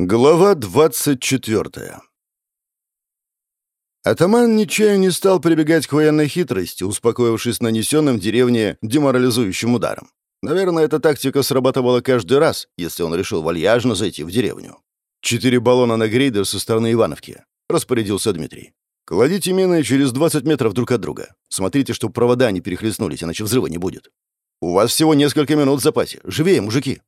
Глава 24 Атаман ничего не стал прибегать к военной хитрости, успокоившись нанесенным деревне деморализующим ударом. Наверное, эта тактика срабатывала каждый раз, если он решил вальяжно зайти в деревню. «Четыре баллона на грейдер со стороны Ивановки», — распорядился Дмитрий. «Кладите мины через 20 метров друг от друга. Смотрите, чтобы провода не перехлестнулись, иначе взрыва не будет. У вас всего несколько минут в запасе. Живее, мужики!»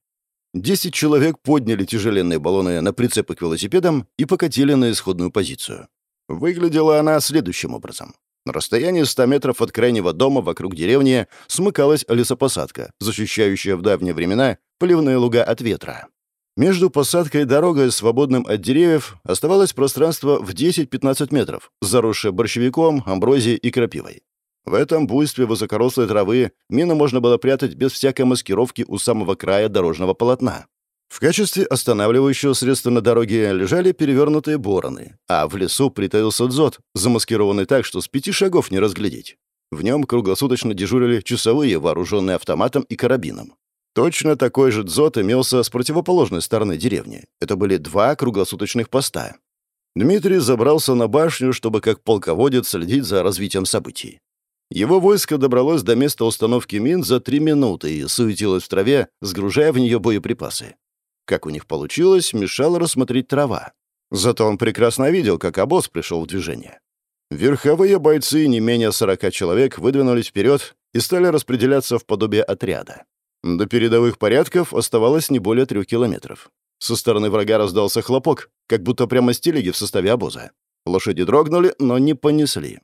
Десять человек подняли тяжеленные баллоны на прицепы к велосипедам и покатили на исходную позицию. Выглядела она следующим образом. На расстоянии 100 метров от крайнего дома вокруг деревни смыкалась лесопосадка, защищающая в давние времена поливные луга от ветра. Между посадкой и дорогой, свободным от деревьев, оставалось пространство в 10-15 метров, заросшее борщевиком, амброзией и крапивой. В этом буйстве высокорослой травы мину можно было прятать без всякой маскировки у самого края дорожного полотна. В качестве останавливающего средства на дороге лежали перевернутые бороны, а в лесу притаился дзот, замаскированный так, что с пяти шагов не разглядеть. В нем круглосуточно дежурили часовые, вооруженные автоматом и карабином. Точно такой же дзот имелся с противоположной стороны деревни. Это были два круглосуточных поста. Дмитрий забрался на башню, чтобы как полководец следить за развитием событий. Его войско добралось до места установки мин за три минуты и суетилось в траве, сгружая в нее боеприпасы. Как у них получилось, мешало рассмотреть трава. Зато он прекрасно видел, как обоз пришел в движение. Верховые бойцы, не менее 40 человек, выдвинулись вперед и стали распределяться в подобие отряда. До передовых порядков оставалось не более трех километров. Со стороны врага раздался хлопок, как будто прямо с телеги в составе обоза. Лошади дрогнули, но не понесли.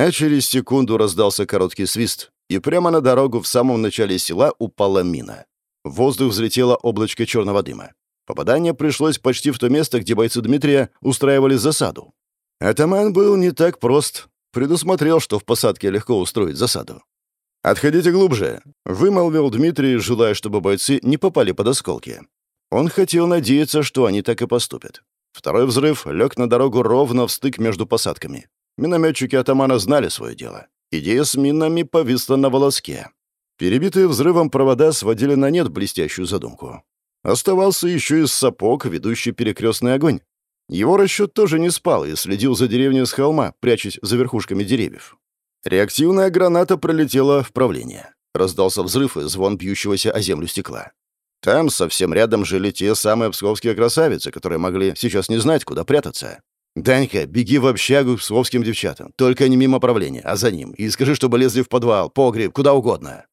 А через секунду раздался короткий свист, и прямо на дорогу в самом начале села упала мина. В воздух взлетело облачко черного дыма. Попадание пришлось почти в то место, где бойцы Дмитрия устраивали засаду. Атаман был не так прост. Предусмотрел, что в посадке легко устроить засаду. «Отходите глубже», — вымолвил Дмитрий, желая, чтобы бойцы не попали под осколки. Он хотел надеяться, что они так и поступят. Второй взрыв лег на дорогу ровно в стык между посадками. Минометчики атамана знали свое дело. Идея с минами повисла на волоске. Перебитые взрывом провода сводили на нет блестящую задумку. Оставался еще и сапог, ведущий перекрестный огонь. Его расчет тоже не спал и следил за деревней с холма, прячась за верхушками деревьев. Реактивная граната пролетела в правление. Раздался взрыв и звон бьющегося о землю стекла. Там совсем рядом жили те самые псковские красавицы, которые могли сейчас не знать, куда прятаться. «Данька, беги в общагу к псковским девчатам. Только не мимо правления, а за ним. И скажи, чтобы лезли в подвал, погреб, куда угодно».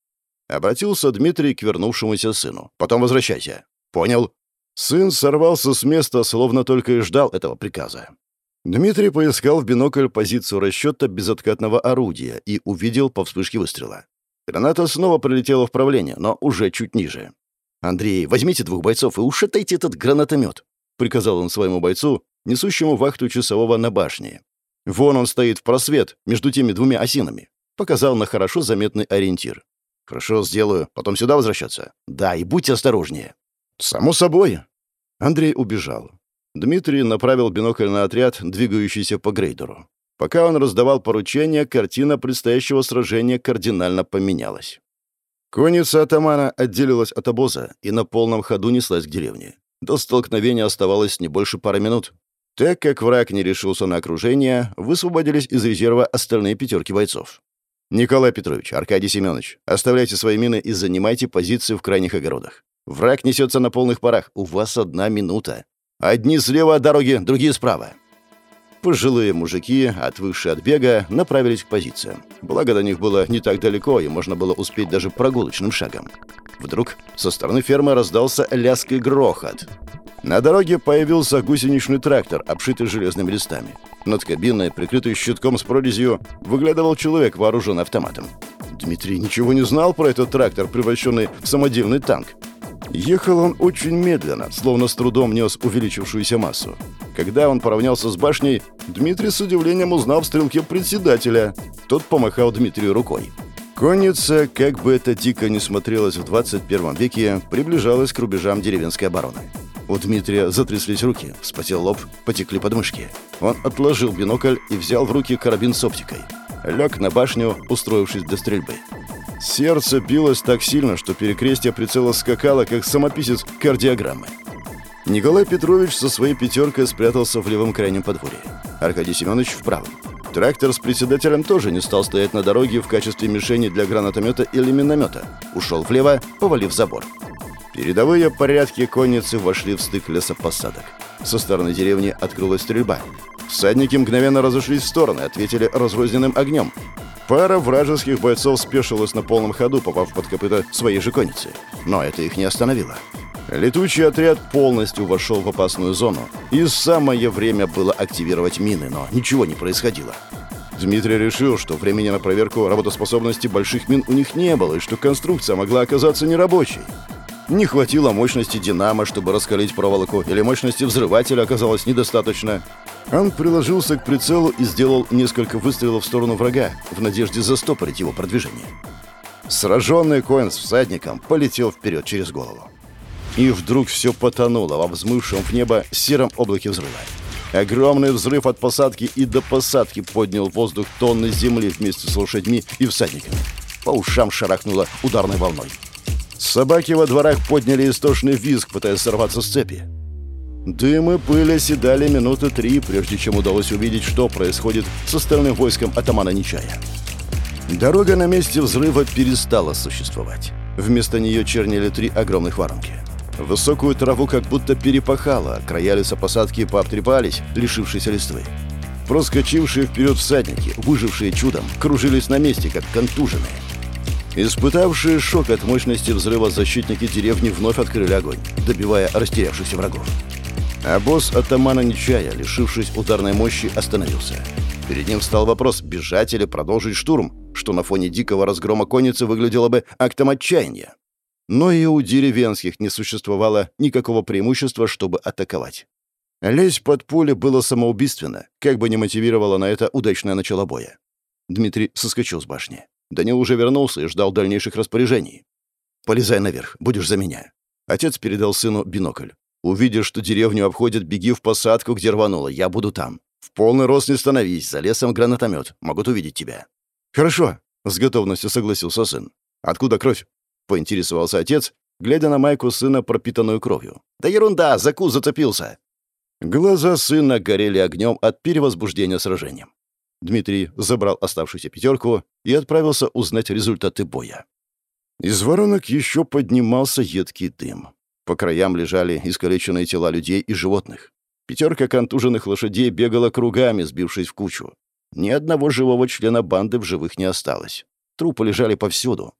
Обратился Дмитрий к вернувшемуся сыну. «Потом возвращайся». «Понял». Сын сорвался с места, словно только и ждал этого приказа. Дмитрий поискал в бинокль позицию расчета безоткатного орудия и увидел по вспышке выстрела. Граната снова прилетела в правление, но уже чуть ниже. «Андрей, возьмите двух бойцов и ушатайте этот гранатомет», — приказал он своему бойцу, несущему вахту часового на башне. «Вон он стоит в просвет между теми двумя осинами», — показал на хорошо заметный ориентир. «Хорошо, сделаю. Потом сюда возвращаться?» «Да, и будьте осторожнее». «Само собой». Андрей убежал. Дмитрий направил бинокль на отряд, двигающийся по грейдеру. Пока он раздавал поручения, картина предстоящего сражения кардинально поменялась. Конница атамана отделилась от обоза и на полном ходу неслась к деревне. До столкновения оставалось не больше пары минут. Так как враг не решился на окружение, высвободились из резерва остальные пятерки бойцов. «Николай Петрович, Аркадий Семенович, оставляйте свои мины и занимайте позиции в крайних огородах. Враг несется на полных парах. У вас одна минута. Одни слева от дороги, другие справа». Пожилые мужики, отвыкшие от бега, направились к позициям. Благо до них было не так далеко, и можно было успеть даже прогулочным шагом. Вдруг со стороны фермы раздался лязг и грохот. На дороге появился гусеничный трактор, обшитый железными листами. Над кабиной, прикрытой щитком с прорезью, выглядывал человек, вооруженный автоматом. Дмитрий ничего не знал про этот трактор, превращенный в самодельный танк. Ехал он очень медленно, словно с трудом нес увеличившуюся массу. Когда он поравнялся с башней, Дмитрий с удивлением узнал в стрелке председателя. Тот помахал Дмитрию рукой. Конница, как бы это дико не смотрелось в 21 веке, приближалась к рубежам деревенской обороны. У Дмитрия затряслись руки, вспотел лоб, потекли подмышки. Он отложил бинокль и взял в руки карабин с оптикой. Лег на башню, устроившись для стрельбы. Сердце билось так сильно, что перекрестие прицела скакало, как самописец кардиограммы. Николай Петрович со своей пятеркой спрятался в левом крайнем подворье. Аркадий Семенович в правом. Трактор с председателем тоже не стал стоять на дороге в качестве мишени для гранатомета или миномета. Ушел влево, повалив забор. Передовые порядки конницы вошли в стык лесопосадок. Со стороны деревни открылась стрельба. Всадники мгновенно разошлись в стороны, ответили разрозненным огнем. Пара вражеских бойцов спешилась на полном ходу, попав под копыта своей же конницы. Но это их не остановило. Летучий отряд полностью вошел в опасную зону, и самое время было активировать мины, но ничего не происходило. Дмитрий решил, что времени на проверку работоспособности больших мин у них не было, и что конструкция могла оказаться нерабочей. Не хватило мощности «Динамо», чтобы раскалить проволоку, или мощности взрывателя оказалось недостаточно. Он приложился к прицелу и сделал несколько выстрелов в сторону врага, в надежде застопорить его продвижение. Сраженный Коэн с всадником полетел вперед через голову. И вдруг все потонуло во взмывшем в небо сером облаке взрыва. Огромный взрыв от посадки и до посадки поднял воздух тонны земли вместе с лошадьми и всадниками. По ушам шарахнуло ударной волной. Собаки во дворах подняли истошный визг, пытаясь сорваться с цепи. Дым и пыль оседали минуты три, прежде чем удалось увидеть, что происходит с остальным войском атамана Нечая. Дорога на месте взрыва перестала существовать. Вместо нее чернели три огромных воронки. Высокую траву как будто перепахало, края лесопосадки пообтрепались, лишившись листвы. Проскочившие вперед всадники, выжившие чудом, кружились на месте, как контуженные. Испытавшие шок от мощности взрыва защитники деревни вновь открыли огонь, добивая растерявшихся врагов. А босс атамана Нечая, лишившись ударной мощи, остановился. Перед ним встал вопрос, бежать или продолжить штурм, что на фоне дикого разгрома конницы выглядело бы актом отчаяния. Но и у деревенских не существовало никакого преимущества, чтобы атаковать. Лезть под поле было самоубийственно, как бы не мотивировало на это удачное начало боя. Дмитрий соскочил с башни. Данил уже вернулся и ждал дальнейших распоряжений. «Полезай наверх, будешь за меня». Отец передал сыну бинокль. «Увидишь, что деревню обходят, беги в посадку, где рвануло. Я буду там. В полный рост не становись, за лесом гранатомет. Могут увидеть тебя». «Хорошо», — с готовностью согласился сын. «Откуда кровь?» — поинтересовался отец, глядя на майку сына, пропитанную кровью. «Да ерунда, закус зацепился!» Глаза сына горели огнем от перевозбуждения сражением. Дмитрий забрал оставшуюся пятерку и отправился узнать результаты боя. Из воронок еще поднимался едкий дым. По краям лежали искалеченные тела людей и животных. Пятерка контуженных лошадей бегала кругами, сбившись в кучу. Ни одного живого члена банды в живых не осталось. Трупы лежали повсюду.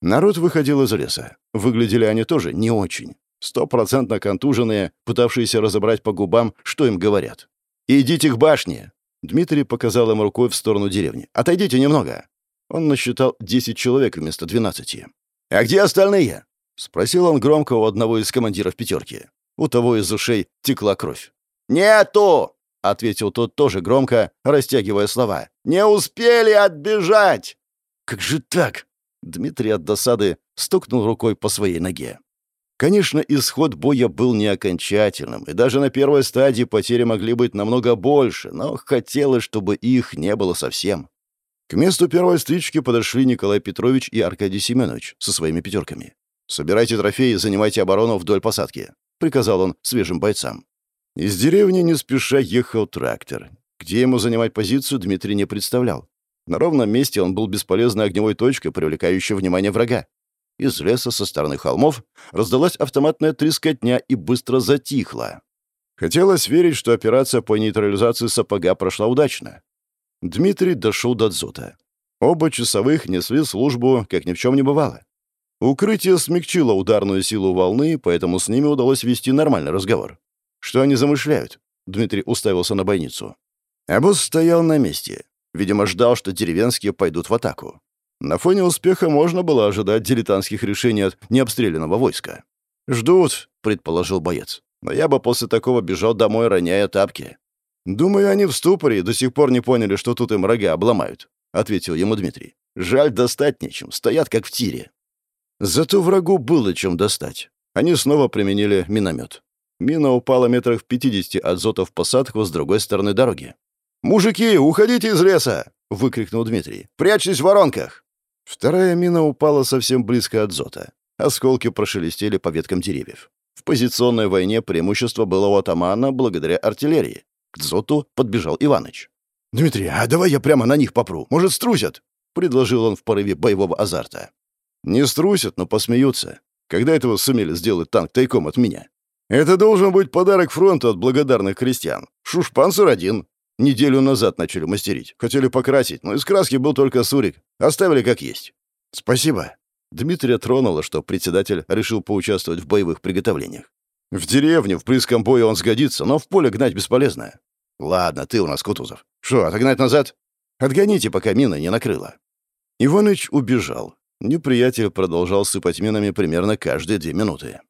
Народ выходил из леса. Выглядели они тоже не очень. Стопроцентно контуженные, пытавшиеся разобрать по губам, что им говорят. «Идите к башне!» Дмитрий показал им рукой в сторону деревни. «Отойдите немного!» Он насчитал 10 человек вместо 12. «А где остальные?» — спросил он громко у одного из командиров пятерки. У того из ушей текла кровь. «Нету!» — ответил тот тоже громко, растягивая слова. «Не успели отбежать!» «Как же так?» Дмитрий от досады стукнул рукой по своей ноге. Конечно, исход боя был не окончательным, и даже на первой стадии потери могли быть намного больше, но хотелось, чтобы их не было совсем. К месту первой стычки подошли Николай Петрович и Аркадий Семенович со своими пятерками. «Собирайте трофеи и занимайте оборону вдоль посадки», — приказал он свежим бойцам. Из деревни не спеша ехал трактор. Где ему занимать позицию, Дмитрий не представлял. На ровном месте он был бесполезной огневой точкой, привлекающей внимание врага. Из леса со стороны холмов раздалась автоматная трескотня и быстро затихла. Хотелось верить, что операция по нейтрализации сапога прошла удачно. Дмитрий дошел до дзота. Оба часовых несли службу, как ни в чем не бывало. Укрытие смягчило ударную силу волны, поэтому с ними удалось вести нормальный разговор. Что они замышляют? Дмитрий уставился на бойницу. Обоз стоял на месте. Видимо, ждал, что деревенские пойдут в атаку. На фоне успеха можно было ожидать дилетантских решений от необстрелянного войска. «Ждут», — предположил боец. «Но я бы после такого бежал домой, роняя тапки». «Думаю, они в ступоре и до сих пор не поняли, что тут им рога обломают», — ответил ему Дмитрий. «Жаль, достать нечем, стоят как в тире». Зато врагу было чем достать. Они снова применили миномет. Мина упала метрах в пятидесяти от зота в посадку с другой стороны дороги. «Мужики, уходите из леса!» — выкрикнул Дмитрий. «Прячьтесь в воронках!» Вторая мина упала совсем близко от зота. Осколки прошелестели по веткам деревьев. В позиционной войне преимущество было у атамана благодаря артиллерии. К дзоту подбежал Иваныч. «Дмитрий, а давай я прямо на них попру. Может, струсят?» — предложил он в порыве боевого азарта. «Не струсят, но посмеются. Когда этого сумели сделать танк тайком от меня? Это должен быть подарок фронту от благодарных крестьян. Шушпанцер один. Неделю назад начали мастерить. Хотели покрасить, но из краски был только сурик. Оставили как есть. Спасибо. Дмитрия тронуло, что председатель решил поучаствовать в боевых приготовлениях. В деревне, в близком бою он сгодится, но в поле гнать бесполезно. Ладно, ты у нас, Кутузов. Что, отогнать назад? Отгоните, пока мина не накрыла. Иваныч убежал. Неприятель продолжал сыпать минами примерно каждые две минуты.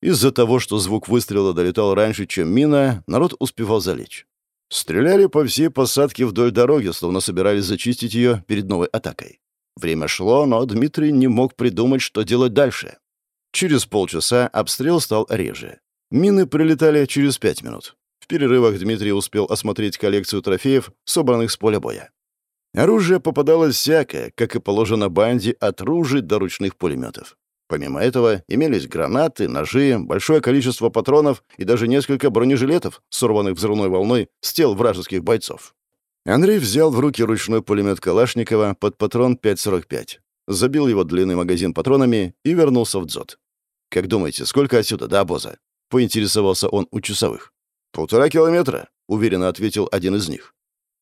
Из-за того, что звук выстрела долетал раньше, чем мина, народ успевал залечь. Стреляли по всей посадке вдоль дороги, словно собирались зачистить ее перед новой атакой. Время шло, но Дмитрий не мог придумать, что делать дальше. Через полчаса обстрел стал реже. Мины прилетали через пять минут. В перерывах Дмитрий успел осмотреть коллекцию трофеев, собранных с поля боя. Оружие попадалось всякое, как и положено банде, от ружей до ручных пулеметов. Помимо этого, имелись гранаты, ножи, большое количество патронов и даже несколько бронежилетов, сорванных взрывной волной с тел вражеских бойцов. Андрей взял в руки ручной пулемет Калашникова под патрон 5.45, забил его длинный магазин патронами и вернулся в дзот. «Как думаете, сколько отсюда до обоза?» — поинтересовался он у часовых. «Полтора километра», — уверенно ответил один из них.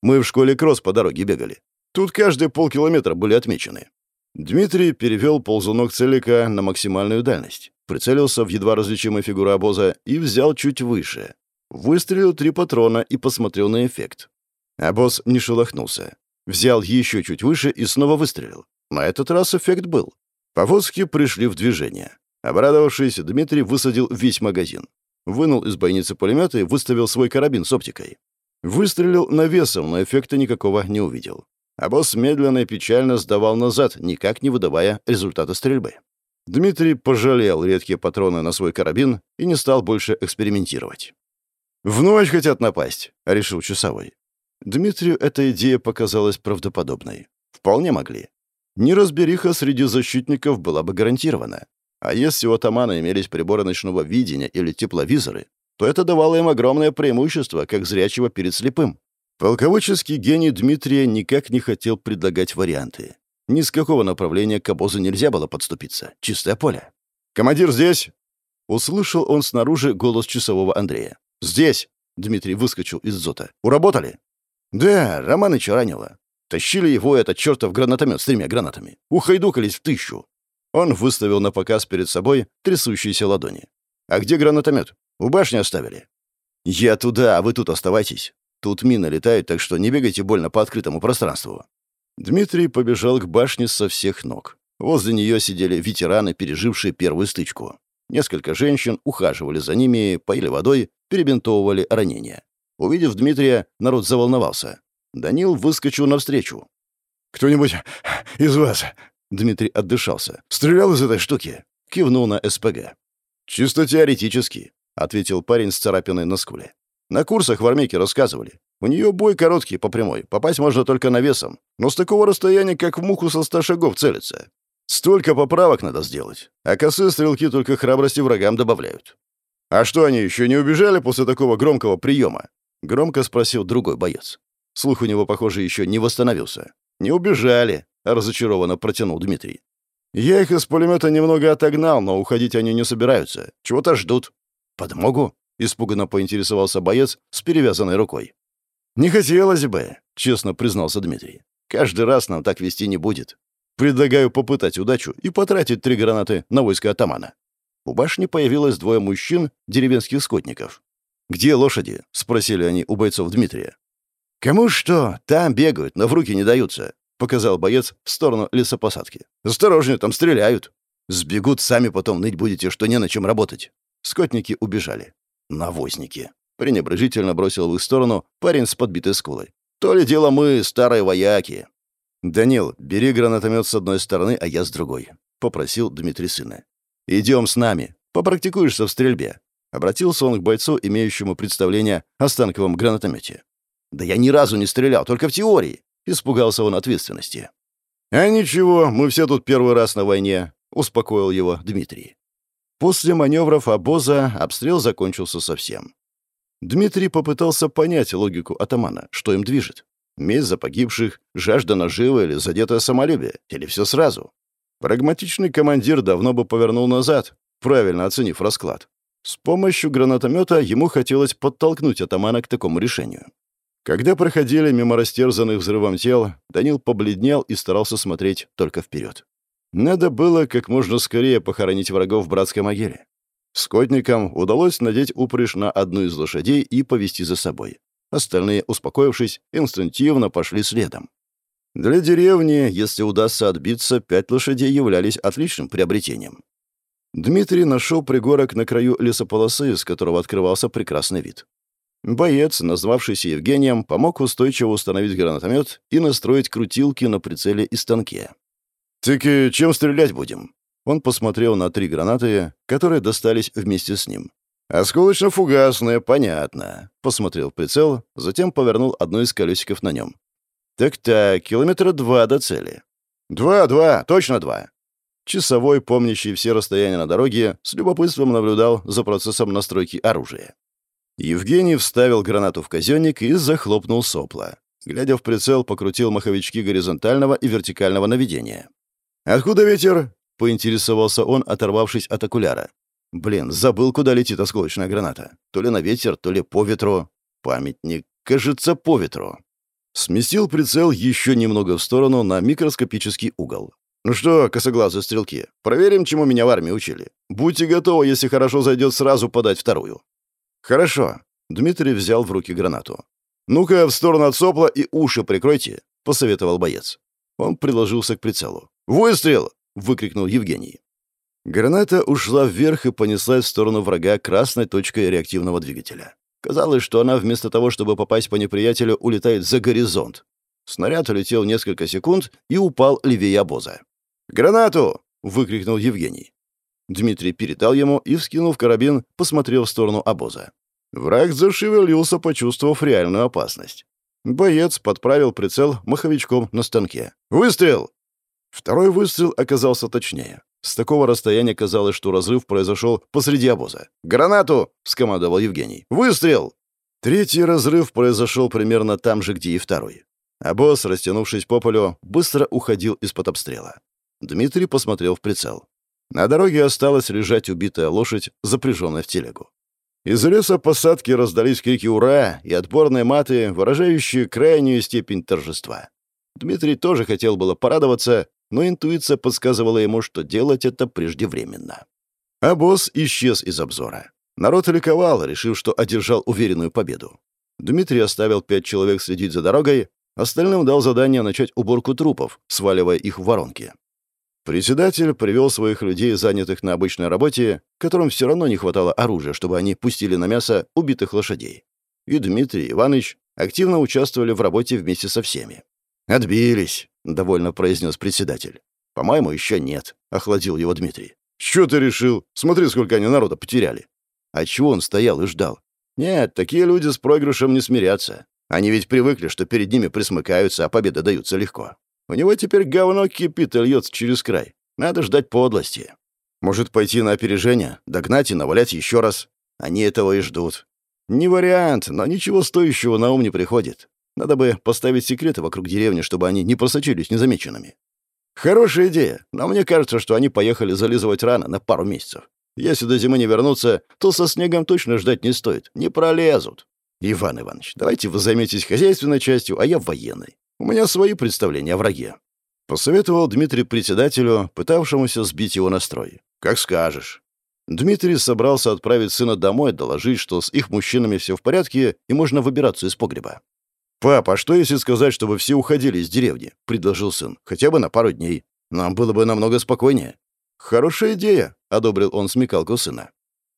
«Мы в школе кросс по дороге бегали. Тут каждые полкилометра были отмечены. Дмитрий перевел ползунок целика на максимальную дальность, прицелился в едва различимую фигуру обоза и взял чуть выше. Выстрелил три патрона и посмотрел на эффект. Обоз не шелохнулся. Взял еще чуть выше и снова выстрелил. На этот раз эффект был. Повозки пришли в движение. Обрадовавшись, Дмитрий высадил весь магазин. Вынул из бойницы пулемета и выставил свой карабин с оптикой. Выстрелил навесом, но эффекта никакого не увидел а босс медленно и печально сдавал назад, никак не выдавая результата стрельбы. Дмитрий пожалел редкие патроны на свой карабин и не стал больше экспериментировать. «В ночь хотят напасть», — решил часовой. Дмитрию эта идея показалась правдоподобной. Вполне могли. Неразбериха среди защитников была бы гарантирована. А если у атамана имелись приборы ночного видения или тепловизоры, то это давало им огромное преимущество, как зрячего перед слепым. Полководческий гений Дмитрия никак не хотел предлагать варианты. Ни с какого направления к обозу нельзя было подступиться. Чистое поле. «Командир здесь!» Услышал он снаружи голос часового Андрея. «Здесь!» — Дмитрий выскочил из зота. «Уработали?» «Да, Романыча ранило. Тащили его этот чертов гранатомет с тремя гранатами. Ухайдукались в тысячу». Он выставил на показ перед собой трясущиеся ладони. «А где гранатомет? У башни оставили?» «Я туда, а вы тут оставайтесь. Тут мины летают, так что не бегайте больно по открытому пространству». Дмитрий побежал к башне со всех ног. Возле нее сидели ветераны, пережившие первую стычку. Несколько женщин ухаживали за ними, поили водой, перебинтовывали ранения. Увидев Дмитрия, народ заволновался. Данил выскочил навстречу. «Кто-нибудь из вас?» Дмитрий отдышался. «Стрелял из этой штуки?» Кивнул на СПГ. «Чисто теоретически», — ответил парень с царапиной на скуле. На курсах в армейке рассказывали. У нее бой короткий по прямой, попасть можно только навесом, но с такого расстояния, как в муху со ста шагов целится. Столько поправок надо сделать, а косые стрелки только храбрости врагам добавляют. «А что, они еще не убежали после такого громкого приема?» — громко спросил другой боец. Слух у него, похоже, еще не восстановился. «Не убежали», — разочарованно протянул Дмитрий. «Я их из пулемета немного отогнал, но уходить они не собираются. Чего-то ждут». «Подмогу?» — испуганно поинтересовался боец с перевязанной рукой. «Не хотелось бы», — честно признался Дмитрий. «Каждый раз нам так вести не будет. Предлагаю попытать удачу и потратить три гранаты на войско атамана». У башни появилось двое мужчин, деревенских скотников. «Где лошади?» — спросили они у бойцов Дмитрия. «Кому что? Там бегают, но в руки не даются», — показал боец в сторону лесопосадки. «Осторожнее, там стреляют». «Сбегут, сами потом ныть будете, что не на чем работать». Скотники убежали. «Навозники!» — пренебрежительно бросил в их сторону парень с подбитой скулой. «То ли дело мы, старые вояки!» «Данил, бери гранатомет с одной стороны, а я с другой», — попросил Дмитрий сына. «Идем с нами. Попрактикуешься в стрельбе». Обратился он к бойцу, имеющему представление о станковом гранатомете. «Да я ни разу не стрелял, только в теории», — испугался он ответственности. «А ничего, мы все тут первый раз на войне», — успокоил его Дмитрий. После маневров обоза обстрел закончился совсем. Дмитрий попытался понять логику атамана, что им движет. Месть за погибших, жажда наживы или задетое самолюбие, или все сразу. Прагматичный командир давно бы повернул назад, правильно оценив расклад. С помощью гранатомета ему хотелось подтолкнуть атамана к такому решению. Когда проходили мимо растерзанных взрывом тел, Данил побледнел и старался смотреть только вперед. Надо было как можно скорее похоронить врагов в братской могиле. Скотникам удалось надеть упряжь на одну из лошадей и повести за собой. Остальные, успокоившись, инстинктивно пошли следом. Для деревни, если удастся отбиться, пять лошадей являлись отличным приобретением. Дмитрий нашел пригорок на краю лесополосы, с которого открывался прекрасный вид. Боец, назвавшийся Евгением, помог устойчиво установить гранатомет и настроить крутилки на прицеле и станке. «Так и чем стрелять будем?» Он посмотрел на три гранаты, которые достались вместе с ним. «Осколочно-фугасные, понятно», — посмотрел прицел, затем повернул одно из колесиков на нем. «Так-так, километра два до цели». «Два-два, точно два». Часовой, помнящий все расстояния на дороге, с любопытством наблюдал за процессом настройки оружия. Евгений вставил гранату в казенник и захлопнул сопла. Глядя в прицел, покрутил маховички горизонтального и вертикального наведения. «Откуда ветер?» — поинтересовался он, оторвавшись от окуляра. «Блин, забыл, куда летит осколочная граната. То ли на ветер, то ли по ветру. Памятник, кажется, по ветру». Сместил прицел еще немного в сторону на микроскопический угол. «Ну что, косоглазые стрелки, проверим, чему меня в армии учили. Будьте готовы, если хорошо зайдет, сразу подать вторую». «Хорошо». Дмитрий взял в руки гранату. «Ну-ка, в сторону от сопла и уши прикройте», — посоветовал боец. Он приложился к прицелу. «Выстрел!» — выкрикнул Евгений. Граната ушла вверх и понеслась в сторону врага красной точкой реактивного двигателя. Казалось, что она вместо того, чтобы попасть по неприятелю, улетает за горизонт. Снаряд улетел несколько секунд и упал левее обоза. «Гранату!» — выкрикнул Евгений. Дмитрий передал ему и, вскинув карабин, посмотрел в сторону обоза. Враг зашевелился, почувствовав реальную опасность. Боец подправил прицел маховичком на станке. «Выстрел!» Второй выстрел оказался точнее. С такого расстояния казалось, что разрыв произошел посреди обоза. «Гранату!» — скомандовал Евгений. «Выстрел!» Третий разрыв произошел примерно там же, где и второй. Обоз, растянувшись по полю, быстро уходил из-под обстрела. Дмитрий посмотрел в прицел. На дороге осталась лежать убитая лошадь, запряженная в телегу. Из леса посадки раздались крики «Ура!» и отборные маты, выражающие крайнюю степень торжества. Дмитрий тоже хотел было порадоваться, но интуиция подсказывала ему, что делать это преждевременно. А босс исчез из обзора. Народ ликовал, решив, что одержал уверенную победу. Дмитрий оставил пять человек следить за дорогой, остальным дал задание начать уборку трупов, сваливая их в воронки. Председатель привел своих людей, занятых на обычной работе, которым все равно не хватало оружия, чтобы они пустили на мясо убитых лошадей. И Дмитрий Иванович активно участвовали в работе вместе со всеми. «Отбились», — довольно произнес председатель. «По-моему, еще нет», — охладил его Дмитрий. «Что ты решил? Смотри, сколько они народа потеряли». А чего он стоял и ждал? Нет, такие люди с проигрышем не смирятся. Они ведь привыкли, что перед ними присмыкаются, а победы даются легко. У него теперь говно кипит и льется через край. Надо ждать подлости. Может, пойти на опережение, догнать и навалять еще раз. Они этого и ждут. Не вариант, но ничего стоящего на ум не приходит. Надо бы поставить секреты вокруг деревни, чтобы они не просочились незамеченными. Хорошая идея, но мне кажется, что они поехали зализывать раны на пару месяцев. Если до зимы не вернутся, то со снегом точно ждать не стоит. Не пролезут. Иван Иванович, давайте вы займетесь хозяйственной частью, а я военной. У меня свои представления о враге. Посоветовал Дмитрий председателю, пытавшемуся сбить его настрой. Как скажешь. Дмитрий собрался отправить сына домой, доложить, что с их мужчинами все в порядке и можно выбираться из погреба. «Пап, а что если сказать, чтобы все уходили из деревни?» — предложил сын. «Хотя бы на пару дней. Нам было бы намного спокойнее». «Хорошая идея», — одобрил он смекалку сына.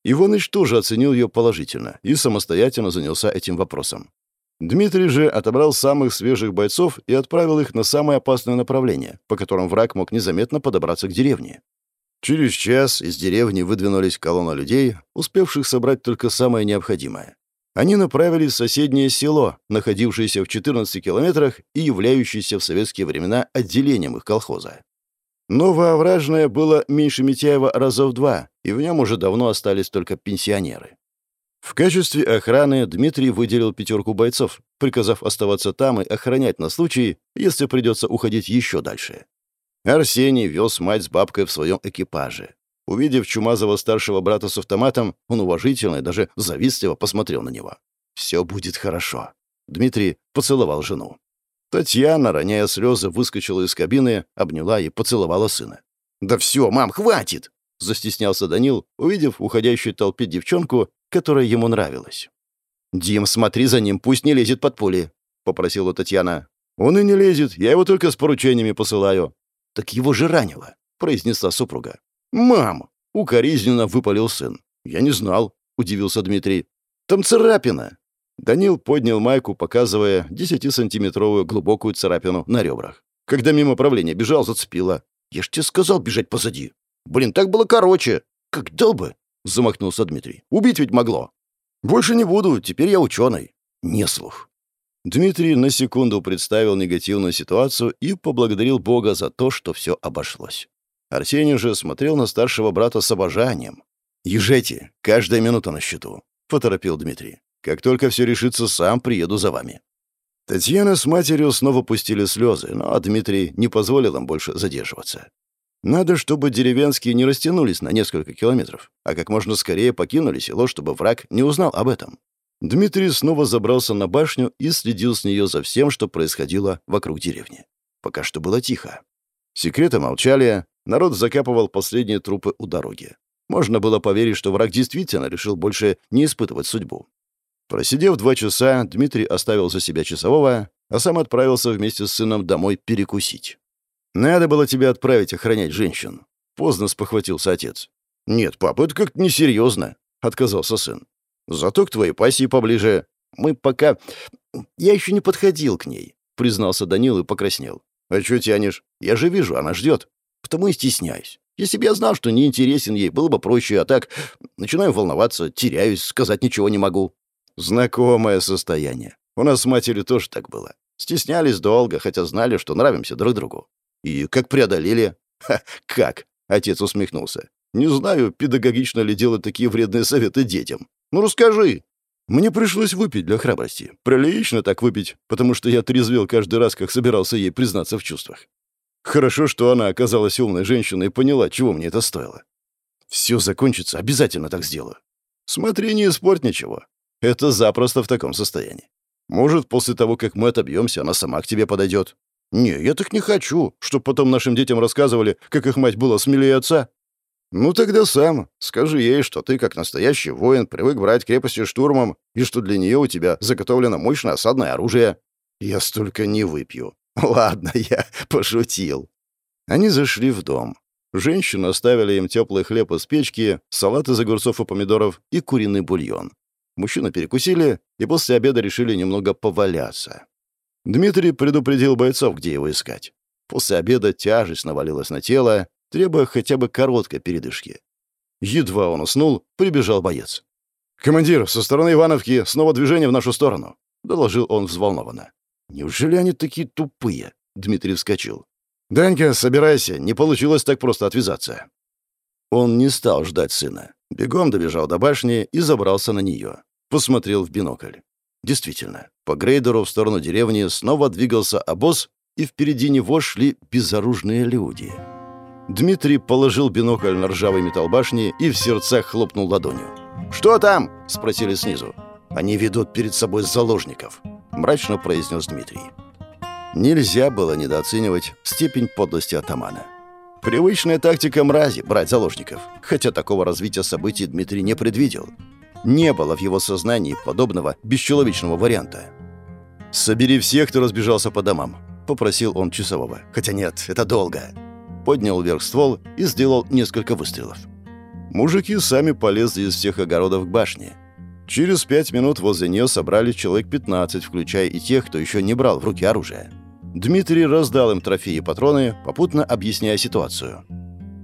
Иваныч тоже оценил ее положительно и самостоятельно занялся этим вопросом. Дмитрий же отобрал самых свежих бойцов и отправил их на самое опасное направление, по которым враг мог незаметно подобраться к деревне. Через час из деревни выдвинулись колонна людей, успевших собрать только самое необходимое. Они направились в соседнее село, находившееся в 14 километрах и являющееся в советские времена отделением их колхоза. Новоовражное было меньше Митяева раза в два, и в нем уже давно остались только пенсионеры. В качестве охраны Дмитрий выделил пятерку бойцов, приказав оставаться там и охранять на случай, если придется уходить еще дальше. Арсений вез мать с бабкой в своем экипаже. Увидев Чумазова старшего брата с автоматом, он уважительно и даже завистливо посмотрел на него. «Все будет хорошо». Дмитрий поцеловал жену. Татьяна, роняя слезы, выскочила из кабины, обняла и поцеловала сына. «Да все, мам, хватит!» — застеснялся Данил, увидев уходящую толпе девчонку, которая ему нравилась. «Дим, смотри за ним, пусть не лезет под пули», — попросила Татьяна. «Он и не лезет, я его только с поручениями посылаю». «Так его же ранило», — произнесла супруга. «Мам!» — укоризненно выпалил сын. «Я не знал», — удивился Дмитрий. «Там царапина!» Данил поднял майку, показывая десятисантиметровую глубокую царапину на ребрах. Когда мимо правления бежал, зацепило. «Я ж тебе сказал бежать позади!» «Блин, так было короче!» «Как дал бы!» — замахнулся Дмитрий. «Убить ведь могло!» «Больше не буду, теперь я ученый!» «Не слух!» Дмитрий на секунду представил негативную ситуацию и поблагодарил Бога за то, что все обошлось. Арсений же смотрел на старшего брата с обожанием. «Езжайте, каждая минута на счету», — поторопил Дмитрий. Как только все решится, сам приеду за вами». Татьяна с матерью снова пустили слезы, но Дмитрий не позволил им больше задерживаться. Надо, чтобы деревенские не растянулись на несколько километров, а как можно скорее покинули село, чтобы враг не узнал об этом. Дмитрий снова забрался на башню и следил с нее за всем, что происходило вокруг деревни. Пока что было тихо. Секреты молчали, народ закапывал последние трупы у дороги. Можно было поверить, что враг действительно решил больше не испытывать судьбу. Просидев два часа, Дмитрий оставил за себя часового, а сам отправился вместе с сыном домой перекусить. «Надо было тебя отправить охранять женщин». Поздно спохватился отец. «Нет, папа, это как-то несерьезно», — отказался сын. «Зато к твоей пассии поближе. Мы пока... Я еще не подходил к ней», — признался Данил и покраснел. «А что тянешь? Я же вижу, она ждет. Потому и стесняюсь. Если бы я знал, что не интересен ей, было бы проще, а так начинаю волноваться, теряюсь, сказать ничего не могу». Знакомое состояние. У нас с матерью тоже так было. Стеснялись долго, хотя знали, что нравимся друг другу. И как преодолели? Ха, как? Отец усмехнулся. Не знаю, педагогично ли делать такие вредные советы детям. Ну, расскажи. Мне пришлось выпить для храбрости. Прилично так выпить, потому что я трезвел каждый раз, как собирался ей признаться в чувствах. Хорошо, что она оказалась умной женщиной и поняла, чего мне это стоило. Все закончится, обязательно так сделаю. Смотри, не испорть ничего. Это запросто в таком состоянии. Может, после того, как мы отобьемся, она сама к тебе подойдет. Не, я так не хочу, чтобы потом нашим детям рассказывали, как их мать была смелее отца. Ну тогда сам. Скажи ей, что ты, как настоящий воин, привык брать крепости штурмом, и что для нее у тебя заготовлено мощное осадное оружие. Я столько не выпью. Ладно, я пошутил. Они зашли в дом. Женщины оставили им теплый хлеб из печки, салат из огурцов и помидоров и куриный бульон. Мужчины перекусили и после обеда решили немного поваляться. Дмитрий предупредил бойцов, где его искать. После обеда тяжесть навалилась на тело, требуя хотя бы короткой передышки. Едва он уснул, прибежал боец. «Командир, со стороны Ивановки снова движение в нашу сторону», — доложил он взволнованно. «Неужели они такие тупые?» — Дмитрий вскочил. «Данька, собирайся, не получилось так просто отвязаться». Он не стал ждать сына. Бегом добежал до башни и забрался на нее. Посмотрел в бинокль. Действительно, по грейдеру в сторону деревни снова двигался обоз, и впереди него шли безоружные люди. Дмитрий положил бинокль на ржавый металл башни и в сердцах хлопнул ладонью. «Что там?» — спросили снизу. «Они ведут перед собой заложников», — мрачно произнес Дмитрий. Нельзя было недооценивать степень подлости атамана. Привычная тактика мрази — брать заложников. Хотя такого развития событий Дмитрий не предвидел. Не было в его сознании подобного бесчеловечного варианта. «Собери всех, кто разбежался по домам», — попросил он часового. «Хотя нет, это долго». Поднял вверх ствол и сделал несколько выстрелов. Мужики сами полезли из всех огородов к башне. Через пять минут возле нее собрались человек 15, включая и тех, кто еще не брал в руки оружие. Дмитрий раздал им трофеи и патроны, попутно объясняя ситуацию.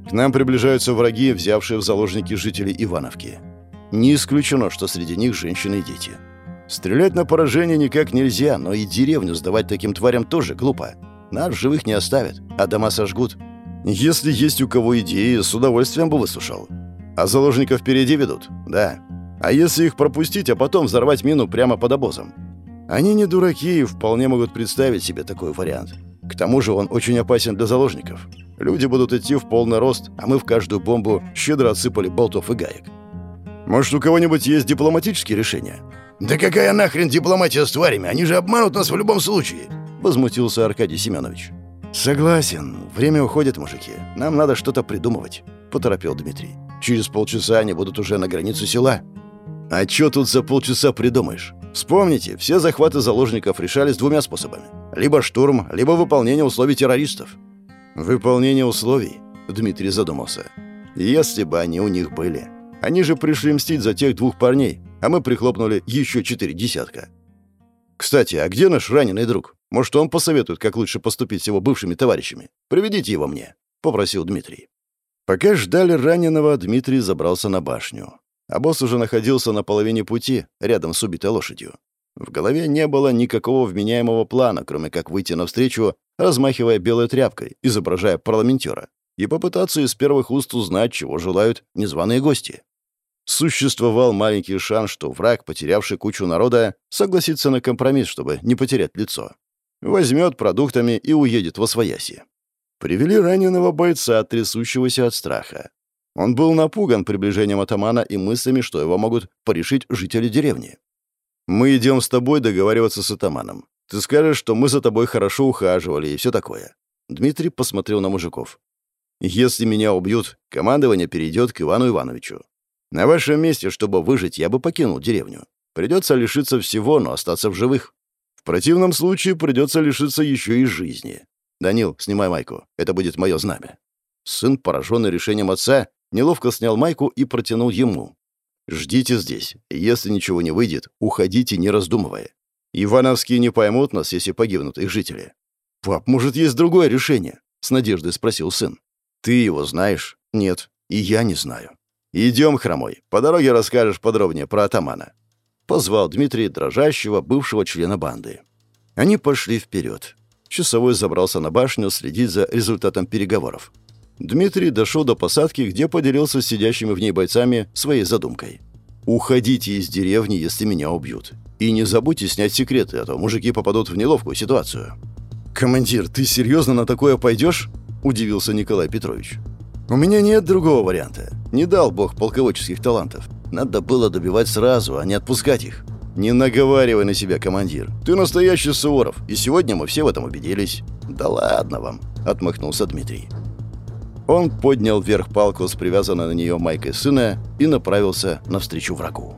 К нам приближаются враги, взявшие в заложники жителей Ивановки. Не исключено, что среди них женщины и дети. Стрелять на поражение никак нельзя, но и деревню сдавать таким тварям тоже глупо. Нас живых не оставят, а дома сожгут. Если есть у кого идеи, с удовольствием бы выслушал. А заложников впереди ведут? Да. А если их пропустить, а потом взорвать мину прямо под обозом? Они не дураки и вполне могут представить себе такой вариант. К тому же он очень опасен для заложников. Люди будут идти в полный рост, а мы в каждую бомбу щедро отсыпали болтов и гаек. Может, у кого-нибудь есть дипломатические решения? «Да какая нахрен дипломатия с тварями? Они же обманут нас в любом случае!» Возмутился Аркадий Семенович. «Согласен. Время уходит, мужики. Нам надо что-то придумывать», — поторопил Дмитрий. «Через полчаса они будут уже на границе села». «А чё тут за полчаса придумаешь? Вспомните, все захваты заложников решались двумя способами. Либо штурм, либо выполнение условий террористов». «Выполнение условий?» — Дмитрий задумался. «Если бы они у них были. Они же пришли мстить за тех двух парней, а мы прихлопнули еще четыре десятка. Кстати, а где наш раненый друг? Может, он посоветует, как лучше поступить с его бывшими товарищами? Приведите его мне», — попросил Дмитрий. Пока ждали раненого, Дмитрий забрался на башню. А босс уже находился на половине пути, рядом с убитой лошадью. В голове не было никакого вменяемого плана, кроме как выйти навстречу, размахивая белой тряпкой, изображая парламентера, и попытаться из первых уст узнать, чего желают незваные гости. Существовал маленький шанс, что враг, потерявший кучу народа, согласится на компромисс, чтобы не потерять лицо. Возьмет продуктами и уедет во свояси. Привели раненого бойца, трясущегося от страха. Он был напуган приближением атамана и мыслями, что его могут порешить жители деревни. «Мы идем с тобой договариваться с атаманом. Ты скажешь, что мы за тобой хорошо ухаживали и все такое». Дмитрий посмотрел на мужиков. «Если меня убьют, командование перейдет к Ивану Ивановичу. На вашем месте, чтобы выжить, я бы покинул деревню. Придется лишиться всего, но остаться в живых. В противном случае придется лишиться еще и жизни. Данил, снимай майку. Это будет мое знамя». Сын, пораженный решением отца, неловко снял майку и протянул ему. «Ждите здесь. Если ничего не выйдет, уходите, не раздумывая. Ивановские не поймут нас, если погибнут их жители». «Пап, может, есть другое решение?» — с надеждой спросил сын. «Ты его знаешь?» «Нет, и я не знаю». «Идем, хромой, по дороге расскажешь подробнее про атамана». Позвал Дмитрий, дрожащего, бывшего члена банды. Они пошли вперед. Часовой забрался на башню следить за результатом переговоров. Дмитрий дошел до посадки, где поделился с сидящими в ней бойцами своей задумкой. «Уходите из деревни, если меня убьют. И не забудьте снять секреты, а то мужики попадут в неловкую ситуацию». «Командир, ты серьезно на такое пойдешь?» – удивился Николай Петрович. «У меня нет другого варианта. Не дал бог полководческих талантов. Надо было добивать сразу, а не отпускать их. Не наговаривай на себя, командир. Ты настоящий Суворов, и сегодня мы все в этом убедились». «Да ладно вам», — отмахнулся Дмитрий. Он поднял вверх палку с привязанной на нее майкой сына и направился навстречу врагу.